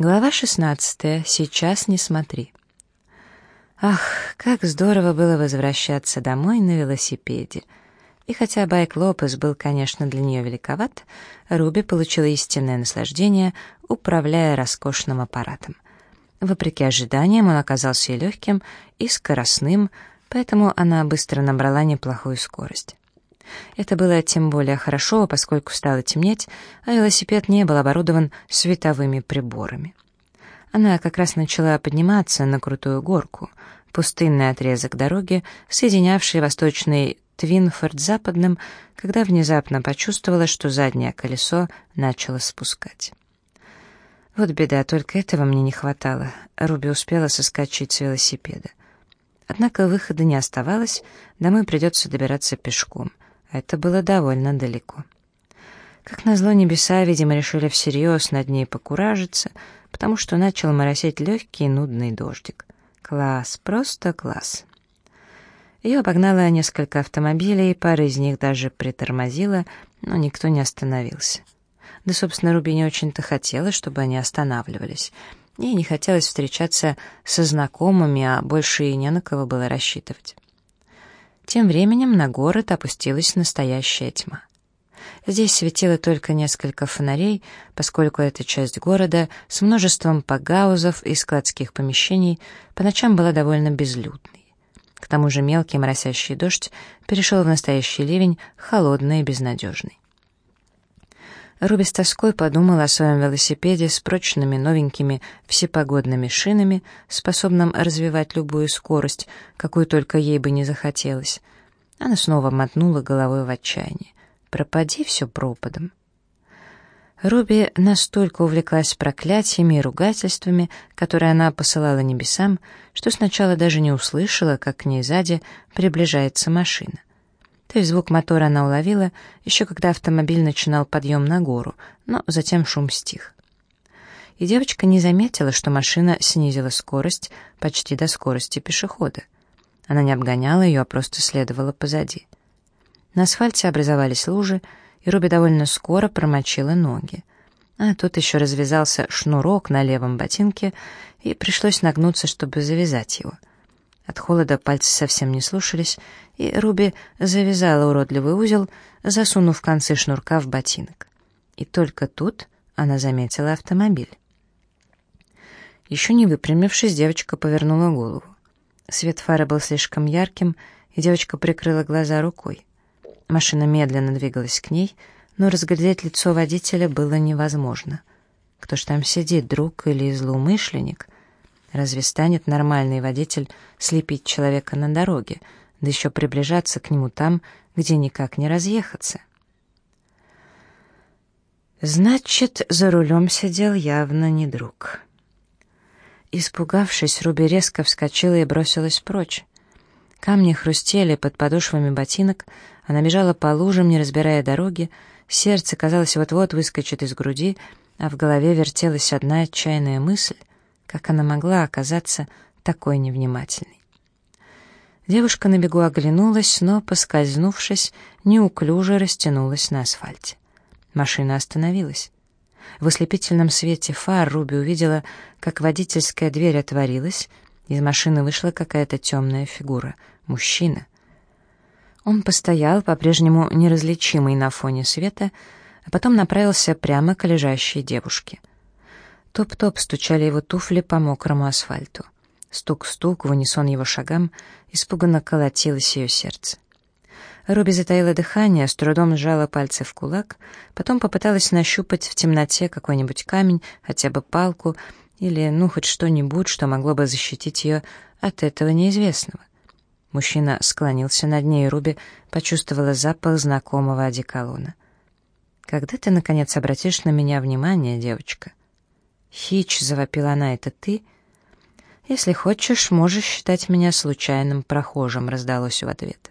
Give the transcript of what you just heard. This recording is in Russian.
Глава 16. Сейчас не смотри. Ах, как здорово было возвращаться домой на велосипеде. И хотя байк Лопес был, конечно, для нее великоват, Руби получила истинное наслаждение, управляя роскошным аппаратом. Вопреки ожиданиям, он оказался и легким, и скоростным, поэтому она быстро набрала неплохую скорость. Это было тем более хорошо, поскольку стало темнеть, а велосипед не был оборудован световыми приборами. Она как раз начала подниматься на крутую горку, пустынный отрезок дороги, соединявший восточный Твинфорд с западным, когда внезапно почувствовала, что заднее колесо начало спускать. Вот беда, только этого мне не хватало. Руби успела соскочить с велосипеда. Однако выхода не оставалось, домой придется добираться пешком — это было довольно далеко. Как назло, небеса, видимо, решили всерьез над ней покуражиться, потому что начал моросить легкий нудный дождик. Класс, просто класс. Ее обогнало несколько автомобилей, пара из них даже притормозила, но никто не остановился. Да, собственно, Руби не очень-то хотела, чтобы они останавливались. Ей не хотелось встречаться со знакомыми, а больше и не на кого было рассчитывать. Тем временем на город опустилась настоящая тьма. Здесь светило только несколько фонарей, поскольку эта часть города с множеством погаузов и складских помещений по ночам была довольно безлюдной. К тому же мелкий моросящий дождь перешел в настоящий ливень, холодный и безнадежный. Руби с тоской подумала о своем велосипеде с прочными новенькими всепогодными шинами, способным развивать любую скорость, какую только ей бы не захотелось. Она снова мотнула головой в отчаянии. «Пропади все пропадом». Руби настолько увлеклась проклятиями и ругательствами, которые она посылала небесам, что сначала даже не услышала, как к ней сзади приближается машина. То есть звук мотора она уловила, еще когда автомобиль начинал подъем на гору, но затем шум стих. И девочка не заметила, что машина снизила скорость почти до скорости пешехода. Она не обгоняла ее, а просто следовала позади. На асфальте образовались лужи, и Руби довольно скоро промочила ноги. А тут еще развязался шнурок на левом ботинке, и пришлось нагнуться, чтобы завязать его — от холода пальцы совсем не слушались, и Руби завязала уродливый узел, засунув концы шнурка в ботинок. И только тут она заметила автомобиль. Еще не выпрямившись, девочка повернула голову. Свет фары был слишком ярким, и девочка прикрыла глаза рукой. Машина медленно двигалась к ней, но разглядеть лицо водителя было невозможно. Кто ж там сидит, друг или злоумышленник — Разве станет нормальный водитель слепить человека на дороге, да еще приближаться к нему там, где никак не разъехаться? Значит, за рулем сидел явно не друг. Испугавшись, Руби резко вскочила и бросилась прочь. Камни хрустели под подошвами ботинок, она бежала по лужам, не разбирая дороги, сердце, казалось, вот-вот выскочит из груди, а в голове вертелась одна отчаянная мысль как она могла оказаться такой невнимательной? Девушка на бегу оглянулась, но, поскользнувшись, неуклюже растянулась на асфальте. Машина остановилась. В ослепительном свете фар Руби увидела, как водительская дверь отворилась, из машины вышла какая-то темная фигура, мужчина. Он постоял, по-прежнему неразличимый на фоне света, а потом направился прямо к лежащей девушке. Топ-топ стучали его туфли по мокрому асфальту. Стук-стук в унисон его шагам, испуганно колотилось ее сердце. Руби затаила дыхание, с трудом сжала пальцы в кулак, потом попыталась нащупать в темноте какой-нибудь камень, хотя бы палку, или, ну, хоть что-нибудь, что могло бы защитить ее от этого неизвестного. Мужчина склонился над ней, и Руби почувствовала запах знакомого одеколона. «Когда ты, наконец, обратишь на меня внимание, девочка?» «Хич», — завопила она, — «это ты?» «Если хочешь, можешь считать меня случайным прохожим», — раздалось в ответ.